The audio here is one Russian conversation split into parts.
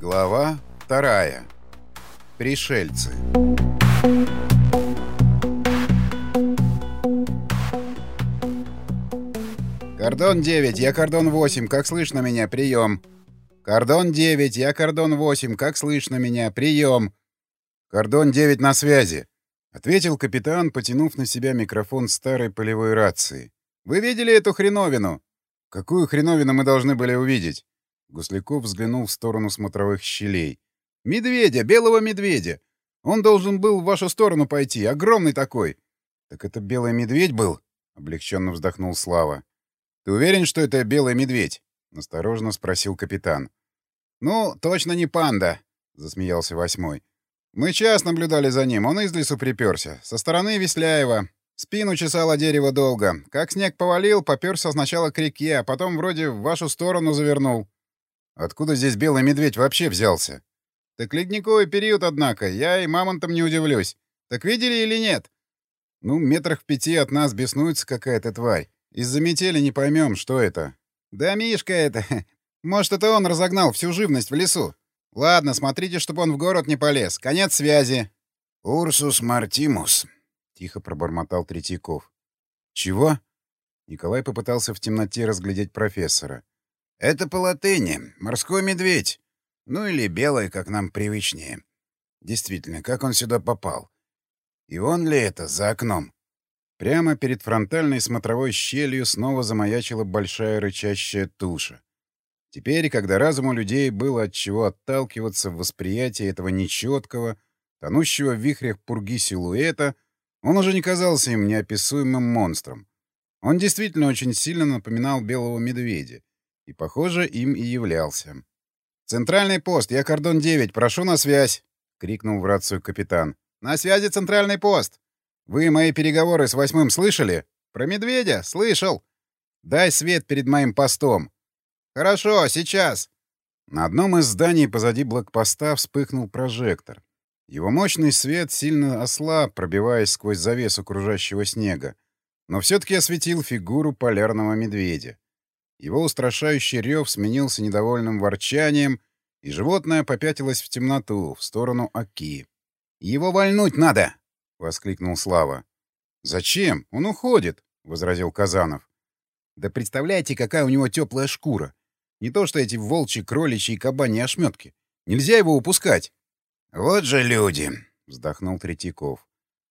Глава вторая. Пришельцы. Кордон 9, я кордон 8, как слышно меня? Прием. Кордон 9, я кордон 8, как слышно меня? Прием. Кордон 9 на связи, ответил капитан, потянув на себя микрофон старой полевой рации. Вы видели эту хреновину? Какую хреновину мы должны были увидеть? Гусляков взглянул в сторону смотровых щелей. «Медведя! Белого медведя! Он должен был в вашу сторону пойти, огромный такой!» «Так это белый медведь был?» — облегченно вздохнул Слава. «Ты уверен, что это белый медведь?» — осторожно спросил капитан. «Ну, точно не панда», — засмеялся восьмой. «Мы час наблюдали за ним, он из лесу приперся. Со стороны Весляева. Спину чесало дерево долго. Как снег повалил, поперся сначала к реке, а потом вроде в вашу сторону завернул. Откуда здесь белый медведь вообще взялся? Так ледниковый период, однако. Я и мамонтом не удивлюсь. Так видели или нет? Ну, метрах в пяти от нас беснуется какая-то тварь. Из-за метели не поймем, что это. Да Мишка это. Может, это он разогнал всю живность в лесу. Ладно, смотрите, чтобы он в город не полез. Конец связи. Урсус Мартимус, тихо пробормотал Третьяков. Чего? Николай попытался в темноте разглядеть профессора. Это по латыни. Морской медведь. Ну или белый, как нам привычнее. Действительно, как он сюда попал? И он ли это за окном? Прямо перед фронтальной смотровой щелью снова замаячила большая рычащая туша. Теперь, когда разуму людей было от чего отталкиваться в восприятии этого нечеткого, тонущего в вихрях пурги силуэта, он уже не казался им неописуемым монстром. Он действительно очень сильно напоминал белого медведя, и, похоже, им и являлся. «Центральный пост, я кордон 9, прошу на связь!» — крикнул в рацию капитан. «На связи центральный пост! Вы мои переговоры с восьмым слышали? Про медведя? Слышал! Дай свет перед моим постом!» «Хорошо, сейчас!» На одном из зданий позади блокпоста вспыхнул прожектор. Его мощный свет сильно ослаб, пробиваясь сквозь завесу окружающего снега, но все-таки осветил фигуру полярного медведя. Его устрашающий рев сменился недовольным ворчанием, и животное попятилось в темноту, в сторону Аки. «Его вольнуть надо!» — воскликнул Слава. «Зачем? Он уходит!» — возразил Казанов. «Да представляете, какая у него теплая шкура! Не то что эти волчьи, кроличьи и кабани ошметки. Нельзя его упускать!» «Вот же люди!» — вздохнул Третьяков.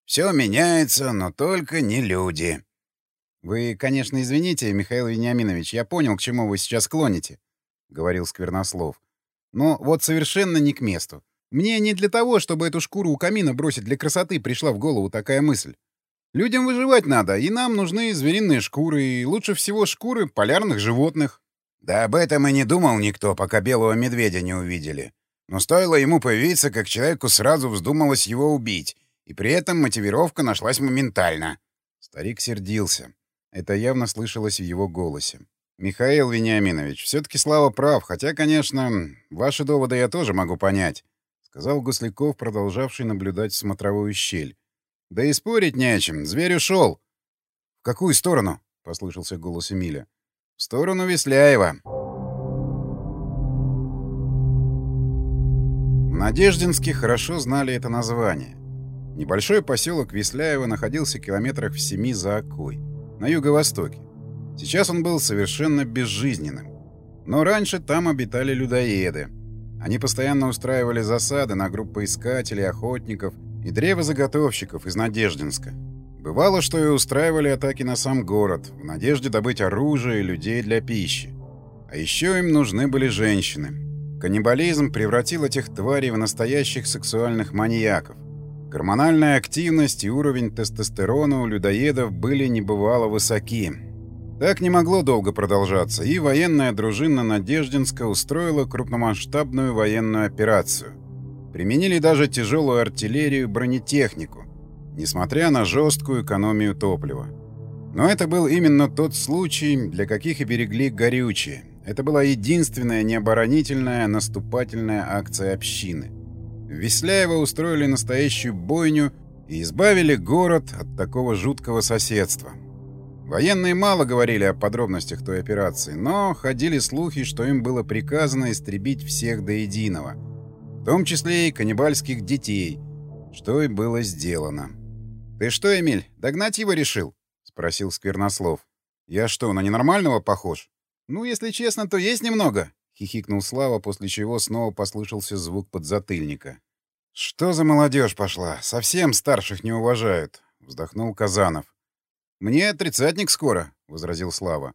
«Все меняется, но только не люди!» «Вы, конечно, извините, Михаил Вениаминович, я понял, к чему вы сейчас клоните», — говорил Сквернослов. «Но вот совершенно не к месту. Мне не для того, чтобы эту шкуру у камина бросить для красоты, пришла в голову такая мысль. Людям выживать надо, и нам нужны звериные шкуры, и лучше всего шкуры полярных животных». «Да об этом и не думал никто, пока белого медведя не увидели. Но стоило ему появиться, как человеку сразу вздумалось его убить, и при этом мотивировка нашлась моментально». Старик сердился. Это явно слышалось в его голосе. «Михаил Вениаминович, все-таки Слава прав, хотя, конечно, ваши доводы я тоже могу понять», — сказал Гусляков, продолжавший наблюдать в смотровую щель. «Да и спорить не о чем. Зверь ушел». «В какую сторону?» — послышался голос Эмиля. «В сторону Весляева». В Надеждинске хорошо знали это название. Небольшой поселок Весляева находился километрах в семи за Окой на юго-востоке. Сейчас он был совершенно безжизненным. Но раньше там обитали людоеды. Они постоянно устраивали засады на группы искателей, охотников и древозаготовщиков из Надеждинска. Бывало, что и устраивали атаки на сам город, в надежде добыть оружие и людей для пищи. А еще им нужны были женщины. Каннибализм превратил этих тварей в настоящих сексуальных маньяков. Гормональная активность и уровень тестостерона у людоедов были небывало высоки. Так не могло долго продолжаться, и военная дружина Надеждинска устроила крупномасштабную военную операцию. Применили даже тяжелую артиллерию и бронетехнику, несмотря на жесткую экономию топлива. Но это был именно тот случай, для каких и берегли горючее. Это была единственная необоронительная наступательная акция общины. В Весляево устроили настоящую бойню и избавили город от такого жуткого соседства. Военные мало говорили о подробностях той операции, но ходили слухи, что им было приказано истребить всех до единого, в том числе и каннибальских детей, что и было сделано. «Ты что, Эмиль, догнать его решил?» — спросил Сквернослов. «Я что, на ненормального похож?» «Ну, если честно, то есть немного», — хихикнул Слава, после чего снова послышался звук подзатыльника. «Что за молодежь пошла? Совсем старших не уважают», — вздохнул Казанов. «Мне тридцатник скоро», — возразил Слава.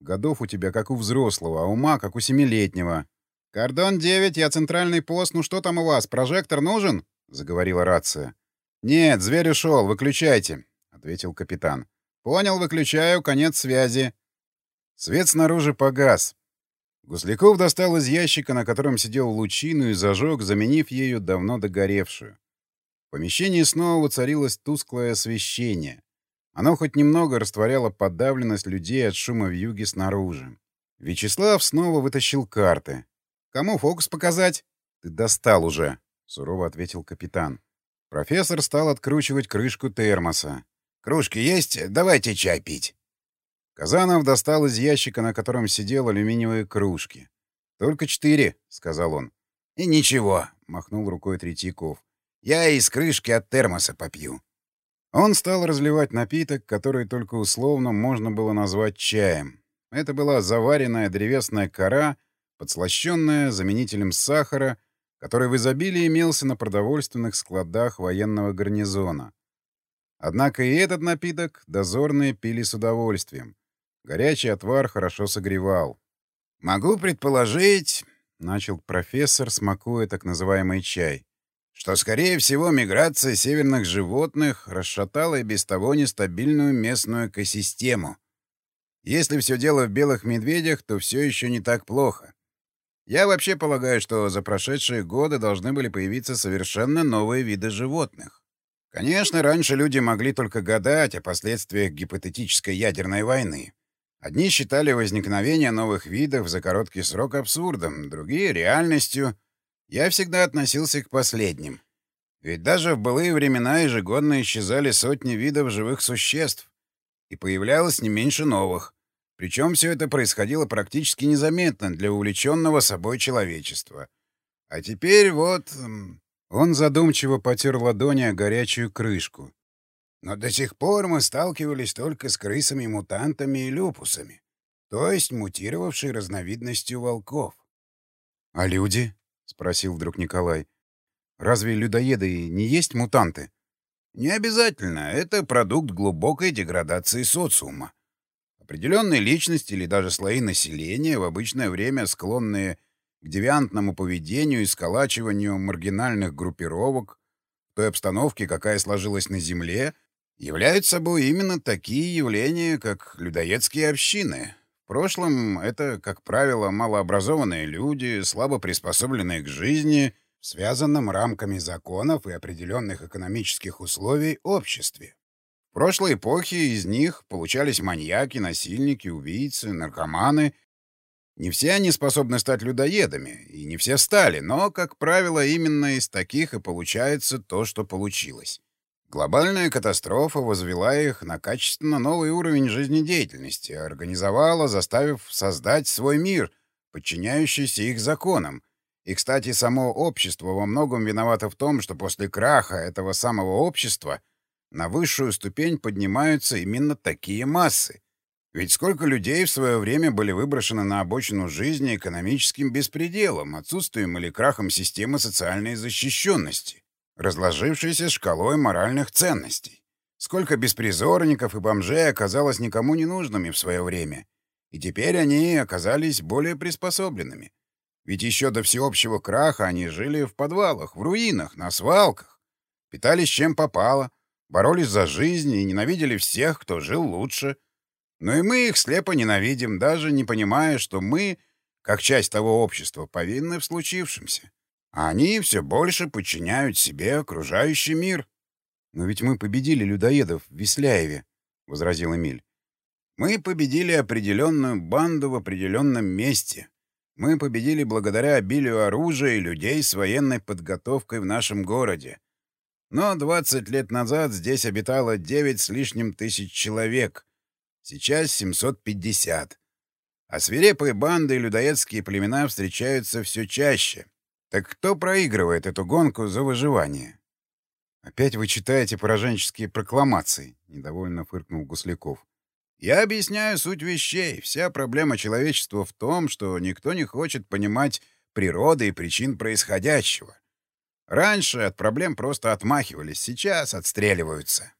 «Годов у тебя как у взрослого, а ума как у семилетнего». «Кордон 9, я центральный пост. Ну что там у вас, прожектор нужен?» — заговорила рация. «Нет, зверь ушел, выключайте», — ответил капитан. «Понял, выключаю, конец связи». Свет снаружи погас. Гусляков достал из ящика, на котором сидел лучину, и зажег, заменив ею давно догоревшую. В помещении снова воцарилось тусклое освещение. Оно хоть немного растворяло подавленность людей от шума в юге снаружи. Вячеслав снова вытащил карты. «Кому фокус показать?» «Ты достал уже», — сурово ответил капитан. Профессор стал откручивать крышку термоса. «Кружки есть? Давайте чай пить». Казанов достал из ящика, на котором сидел алюминиевые кружки. «Только четыре», — сказал он. «И ничего», — махнул рукой Третьяков. «Я из крышки от термоса попью». Он стал разливать напиток, который только условно можно было назвать чаем. Это была заваренная древесная кора, подслащенная заменителем сахара, который в изобилии имелся на продовольственных складах военного гарнизона. Однако и этот напиток дозорные пили с удовольствием. Горячий отвар хорошо согревал. «Могу предположить», — начал профессор, смакуя так называемый чай, что, скорее всего, миграция северных животных расшатала и без того нестабильную местную экосистему. Если все дело в белых медведях, то все еще не так плохо. Я вообще полагаю, что за прошедшие годы должны были появиться совершенно новые виды животных. Конечно, раньше люди могли только гадать о последствиях гипотетической ядерной войны. Одни считали возникновение новых видов за короткий срок абсурдом, другие — реальностью — я всегда относился к последним. Ведь даже в былые времена ежегодно исчезали сотни видов живых существ, и появлялось не меньше новых. Причем все это происходило практически незаметно для увлеченного собой человечества. А теперь вот... Он задумчиво потер ладони о горячую крышку. Но до сих пор мы сталкивались только с крысами-мутантами и люпусами, то есть мутировавшей разновидностью волков. — А люди? — спросил вдруг Николай. «Разве людоеды не есть мутанты?» «Не обязательно. Это продукт глубокой деградации социума. Определенные личности или даже слои населения, в обычное время склонные к девиантному поведению и сколачиванию маргинальных группировок той обстановке, какая сложилась на Земле, являют собой именно такие явления, как людоедские общины, в прошлом это, как правило, малообразованные люди, слабо приспособленные к жизни, связанным рамками законов и определенных экономических условий обществе. В прошлой эпохе из них получались маньяки, насильники, убийцы, наркоманы. Не все они способны стать людоедами, и не все стали, но, как правило, именно из таких и получается то, что получилось. Глобальная катастрофа возвела их на качественно новый уровень жизнедеятельности, организовала, заставив создать свой мир, подчиняющийся их законам. И, кстати, само общество во многом виновато в том, что после краха этого самого общества на высшую ступень поднимаются именно такие массы. Ведь сколько людей в свое время были выброшены на обочину жизни экономическим беспределом, отсутствием или крахом системы социальной защищенности разложившейся шкалой моральных ценностей. Сколько беспризорников и бомжей оказалось никому не нужными в свое время. И теперь они оказались более приспособленными. Ведь еще до всеобщего краха они жили в подвалах, в руинах, на свалках. Питались чем попало, боролись за жизнь и ненавидели всех, кто жил лучше. Но и мы их слепо ненавидим, даже не понимая, что мы, как часть того общества, повинны в случившемся. А они все больше подчиняют себе окружающий мир. — Но ведь мы победили людоедов в Весляеве, — возразил Эмиль. — Мы победили определенную банду в определенном месте. Мы победили благодаря обилию оружия и людей с военной подготовкой в нашем городе. Но 20 лет назад здесь обитало 9 с лишним тысяч человек. Сейчас 750. А свирепые банды и людоедские племена встречаются все чаще. Так кто проигрывает эту гонку за выживание? «Опять вы читаете пораженческие прокламации», — недовольно фыркнул Гусляков. «Я объясняю суть вещей. Вся проблема человечества в том, что никто не хочет понимать природы и причин происходящего. Раньше от проблем просто отмахивались, сейчас отстреливаются».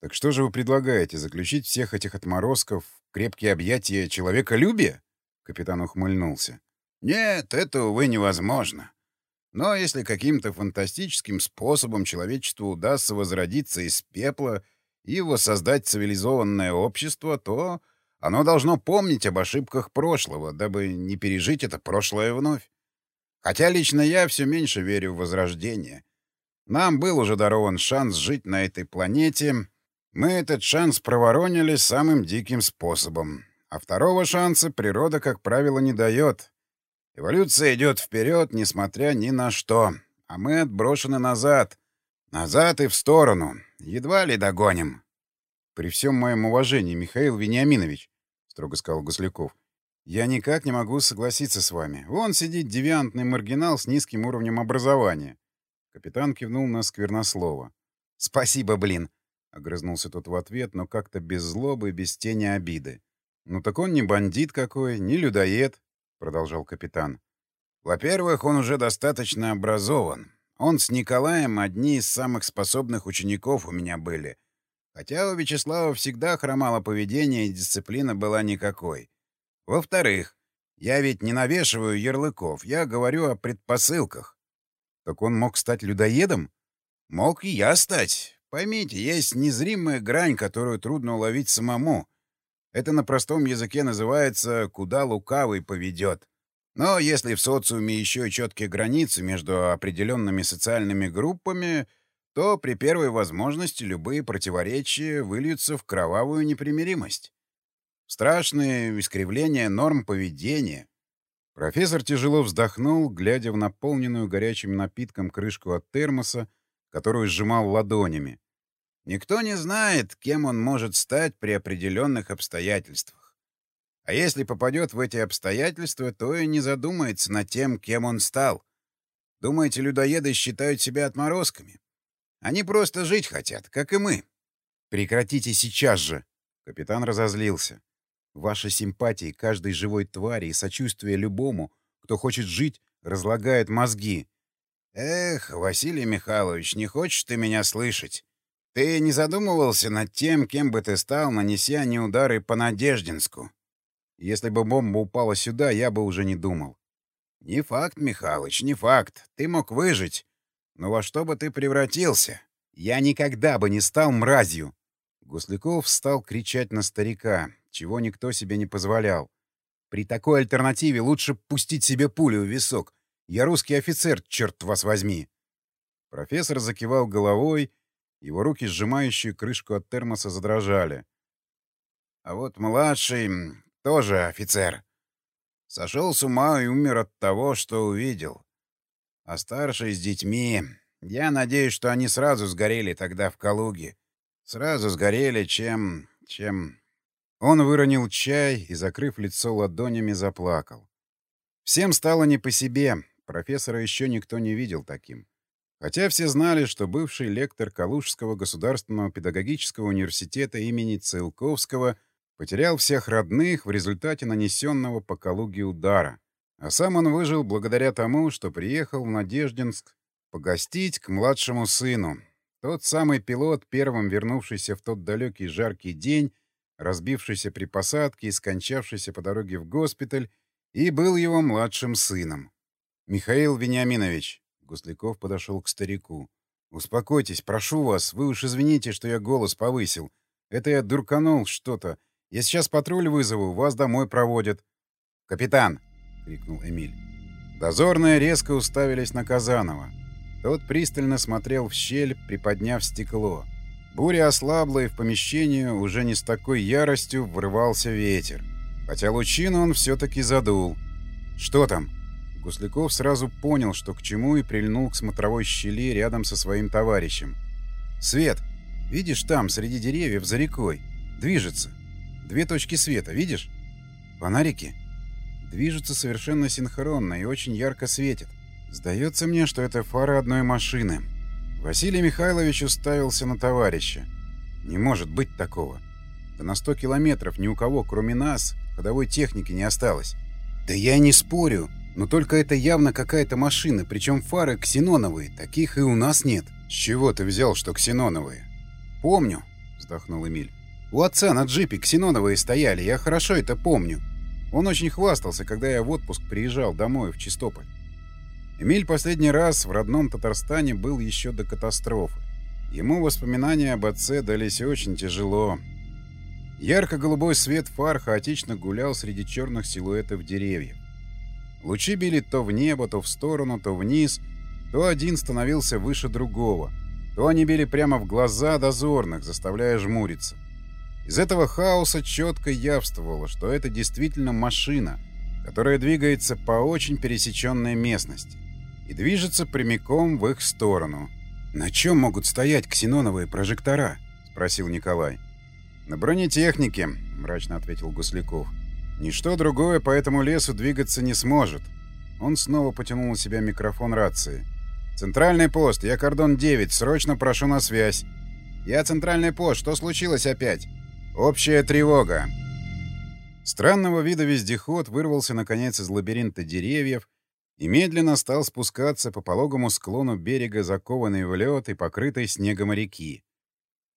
«Так что же вы предлагаете, заключить всех этих отморозков в крепкие объятия человеколюбия?» Капитан ухмыльнулся. «Нет, это, увы, невозможно. Но если каким-то фантастическим способом человечеству удастся возродиться из пепла и воссоздать цивилизованное общество, то оно должно помнить об ошибках прошлого, дабы не пережить это прошлое вновь. Хотя лично я все меньше верю в возрождение. Нам был уже дарован шанс жить на этой планете, мы этот шанс проворонили самым диким способом. А второго шанса природа, как правило, не дает. Эволюция идет вперед, несмотря ни на что. А мы отброшены назад. Назад и в сторону. Едва ли догоним. — При всем моем уважении, Михаил Вениаминович, — строго сказал Госляков, — я никак не могу согласиться с вами. Вон сидит девиантный маргинал с низким уровнем образования. Капитан кивнул на сквернослово. — Спасибо, блин. — огрызнулся тот в ответ, но как-то без злобы без тени обиды. «Ну так он не бандит какой, не людоед», — продолжал капитан. «Во-первых, он уже достаточно образован. Он с Николаем одни из самых способных учеников у меня были. Хотя у Вячеслава всегда хромало поведение и дисциплина была никакой. Во-вторых, я ведь не навешиваю ярлыков, я говорю о предпосылках». «Так он мог стать людоедом?» «Мог и я стать. Поймите, есть незримая грань, которую трудно уловить самому. Это на простом языке называется «куда лукавый поведет». Но если в социуме еще четкие границы между определенными социальными группами, то при первой возможности любые противоречия выльются в кровавую непримиримость. Страшные искривления норм поведения. Профессор тяжело вздохнул, глядя в наполненную горячим напитком крышку от термоса, которую сжимал ладонями. Никто не знает, кем он может стать при определенных обстоятельствах. А если попадет в эти обстоятельства, то и не задумается над тем, кем он стал. Думаете, людоеды считают себя отморозками? Они просто жить хотят, как и мы. Прекратите сейчас же. Капитан разозлился. Ваша симпатия каждой живой твари и сочувствие любому, кто хочет жить, разлагает мозги. Эх, Василий Михайлович, не хочешь ты меня слышать? Ты не задумывался над тем, кем бы ты стал, нанеся не удары по Надеждинску? Если бы бомба упала сюда, я бы уже не думал. Не факт, Михалыч, не факт. Ты мог выжить. Но во что бы ты превратился? Я никогда бы не стал мразью. Гусляков стал кричать на старика, чего никто себе не позволял. При такой альтернативе лучше пустить себе пулю в висок. Я русский офицер, черт вас возьми. Профессор закивал головой, его руки, сжимающие крышку от термоса, задрожали. А вот младший тоже офицер. Сошел с ума и умер от того, что увидел. А старший с детьми... Я надеюсь, что они сразу сгорели тогда в Калуге. Сразу сгорели, чем... чем... Он выронил чай и, закрыв лицо ладонями, заплакал. Всем стало не по себе. Профессора еще никто не видел таким. Хотя все знали, что бывший лектор Калужского государственного педагогического университета имени Циолковского потерял всех родных в результате нанесенного по Калуге удара, а сам он выжил благодаря тому, что приехал в Надеждинск погостить к младшему сыну. Тот самый пилот, первым вернувшийся в тот далекий жаркий день, разбившийся при посадке и скончавшийся по дороге в госпиталь, и был его младшим сыном. «Михаил Вениаминович», Гусляков подошел к старику. «Успокойтесь, прошу вас. Вы уж извините, что я голос повысил. Это я дурканул что-то. Я сейчас патруль вызову, вас домой проводят». «Капитан!» — крикнул Эмиль. Дозорные резко уставились на Казанова. Тот пристально смотрел в щель, приподняв стекло. Буря ослабла, и в помещении уже не с такой яростью врывался ветер. Хотя лучину он все-таки задул. «Что там?» Гусляков сразу понял, что к чему, и прильнул к смотровой щели рядом со своим товарищем. «Свет! Видишь там, среди деревьев, за рекой? Движется!» Две точки света, видишь? Фонарики движутся совершенно синхронно и очень ярко светят. Сдается мне, что это фары одной машины. Василий Михайлович уставился на товарища. Не может быть такого. Да на сто километров ни у кого, кроме нас, ходовой техники не осталось. Да я не спорю, но только это явно какая-то машина, причем фары ксеноновые, таких и у нас нет. С чего ты взял, что ксеноновые? Помню, вздохнул Эмиль. У отца на джипе ксеноновые стояли, я хорошо это помню. Он очень хвастался, когда я в отпуск приезжал домой в Чистополь. Эмиль последний раз в родном Татарстане был еще до катастрофы. Ему воспоминания об отце дались очень тяжело. Ярко-голубой свет фар хаотично гулял среди черных силуэтов деревьев. Лучи били то в небо, то в сторону, то вниз, то один становился выше другого, то они били прямо в глаза дозорных, заставляя жмуриться. Из этого хаоса четко явствовало, что это действительно машина, которая двигается по очень пересеченной местности и движется прямиком в их сторону. «На чем могут стоять ксеноновые прожектора?» — спросил Николай. «На бронетехнике», — мрачно ответил Гусляков. «Ничто другое по этому лесу двигаться не сможет». Он снова потянул на себя микрофон рации. «Центральный пост, я кордон 9, срочно прошу на связь». «Я центральный пост, что случилось опять?» «Общая тревога». Странного вида вездеход вырвался наконец из лабиринта деревьев и медленно стал спускаться по пологому склону берега, закованной в лед и покрытой снегом реки.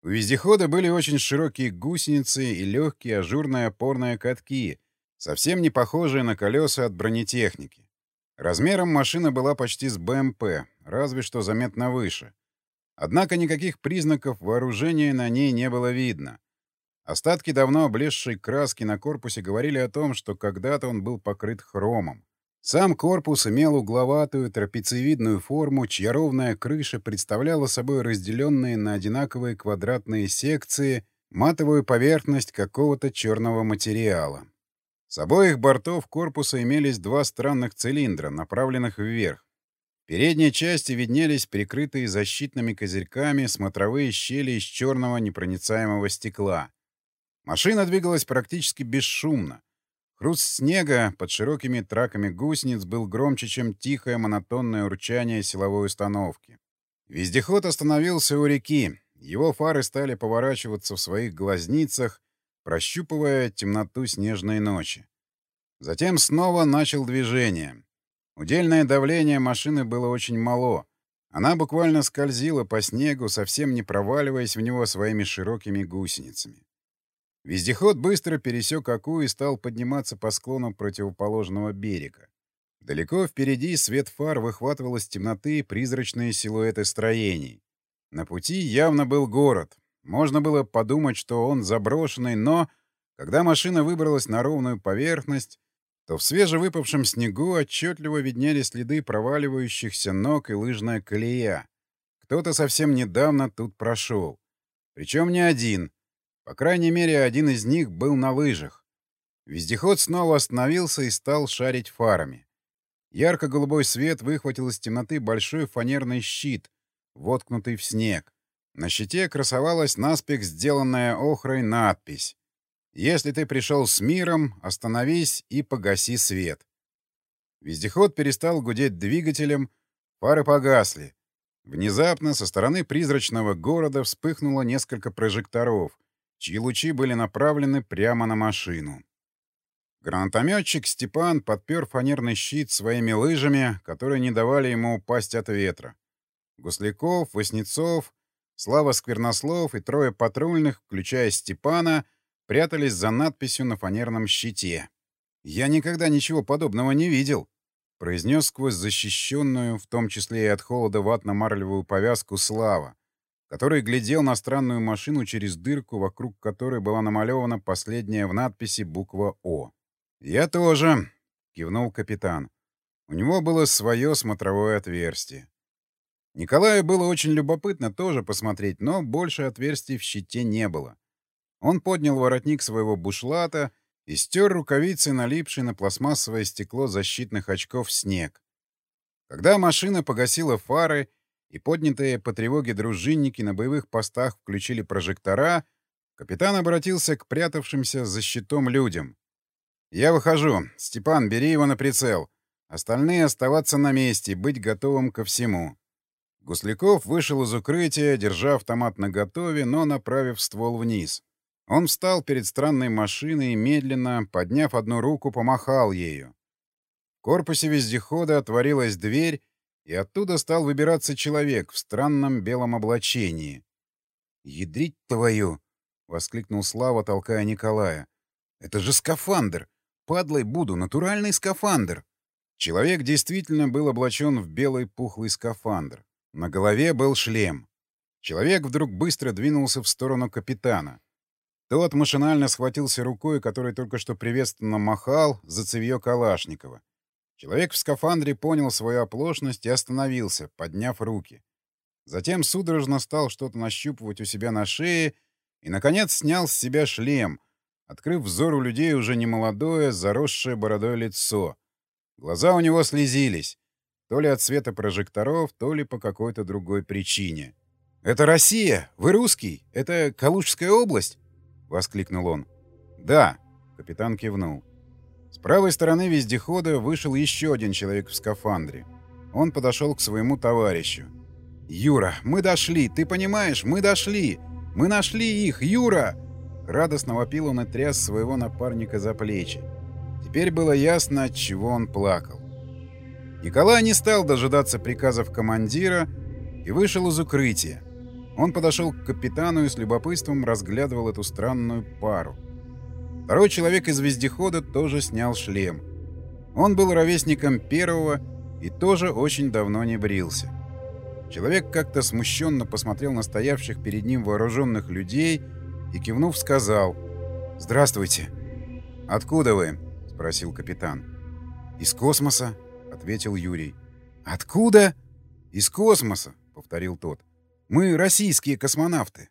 У вездехода были очень широкие гусеницы и легкие ажурные опорные катки, совсем не похожие на колеса от бронетехники. Размером машина была почти с БМП, разве что заметно выше. Однако никаких признаков вооружения на ней не было видно. Остатки давно облезшей краски на корпусе говорили о том, что когда-то он был покрыт хромом. Сам корпус имел угловатую трапециевидную форму, чья ровная крыша представляла собой разделенные на одинаковые квадратные секции матовую поверхность какого-то черного материала. С обоих бортов корпуса имелись два странных цилиндра, направленных вверх. В передней части виднелись прикрытые защитными козырьками смотровые щели из черного непроницаемого стекла. Машина двигалась практически бесшумно. Хруст снега под широкими траками гусениц был громче, чем тихое монотонное урчание силовой установки. Вездеход остановился у реки. Его фары стали поворачиваться в своих глазницах, прощупывая темноту снежной ночи. Затем снова начал движение. Удельное давление машины было очень мало. Она буквально скользила по снегу, совсем не проваливаясь в него своими широкими гусеницами. Вездеход быстро пересек Аку и стал подниматься по склону противоположного берега. Далеко впереди свет фар выхватывал из темноты призрачные силуэты строений. На пути явно был город. Можно было подумать, что он заброшенный, но, когда машина выбралась на ровную поверхность, то в свежевыпавшем снегу отчетливо виднели следы проваливающихся ног и лыжная колея. Кто-то совсем недавно тут прошел. Причем не один — по крайней мере, один из них был на лыжах. Вездеход снова остановился и стал шарить фарами. Ярко-голубой свет выхватил из темноты большой фанерный щит, воткнутый в снег. На щите красовалась наспех сделанная охрой надпись «Если ты пришел с миром, остановись и погаси свет». Вездеход перестал гудеть двигателем, фары погасли. Внезапно со стороны призрачного города вспыхнуло несколько прожекторов — чьи лучи были направлены прямо на машину. Гранатометчик Степан подпер фанерный щит своими лыжами, которые не давали ему упасть от ветра. Гусляков, Васнецов, Слава Сквернослов и трое патрульных, включая Степана, прятались за надписью на фанерном щите. «Я никогда ничего подобного не видел», — произнес сквозь защищенную, в том числе и от холода ватно-марлевую повязку, Слава, который глядел на странную машину через дырку, вокруг которой была намалевана последняя в надписи буква «О». «Я тоже», — кивнул капитан. У него было свое смотровое отверстие. Николаю было очень любопытно тоже посмотреть, но больше отверстий в щите не было. Он поднял воротник своего бушлата и стер рукавицей налипший на пластмассовое стекло защитных очков снег. Когда машина погасила фары и поднятые по тревоге дружинники на боевых постах включили прожектора, Капитан обратился к прятавшимся за щитом людям. «Я выхожу. Степан, бери его на прицел. Остальные оставаться на месте, быть готовым ко всему». Гусляков вышел из укрытия, держа автомат наготове, но направив ствол вниз. Он встал перед странной машиной и медленно, подняв одну руку, помахал ею. В корпусе вездехода отворилась дверь, и оттуда стал выбираться человек в странном белом облачении. «Ядрить твою!» — воскликнул Слава, толкая Николая. «Это же скафандр! Падлой буду, натуральный скафандр!» Человек действительно был облачен в белый пухлый скафандр. На голове был шлем. Человек вдруг быстро двинулся в сторону капитана. Тот машинально схватился рукой, которой только что приветственно махал, за цевьё Калашникова. Человек в скафандре понял свою оплошность и остановился, подняв руки. Затем судорожно стал что-то нащупывать у себя на шее и, наконец, снял с себя шлем, открыв взору людей уже немолодое, заросшее бородой лицо. Глаза у него слезились, то ли от света прожекторов, то ли по какой-то другой причине. «Это Россия! Вы русский! Это Калужская область!» — воскликнул он. «Да», — капитан кивнул. С правой стороны вездехода вышел еще один человек в скафандре. Он подошел к своему товарищу. «Юра, мы дошли! Ты понимаешь, мы дошли! Мы нашли их! Юра!» Радостно вопил он и тряс своего напарника за плечи. Теперь было ясно, от чего он плакал. Николай не стал дожидаться приказов командира и вышел из укрытия. Он подошел к капитану и с любопытством разглядывал эту странную пару. Второй человек из вездехода тоже снял шлем. Он был ровесником первого и тоже очень давно не брился. Человек как-то смущенно посмотрел на стоявших перед ним вооруженных людей и, кивнув, сказал «Здравствуйте». «Откуда вы?» — спросил капитан. «Из космоса», — ответил Юрий. «Откуда?» «Из космоса», — повторил тот. Мы российские космонавты.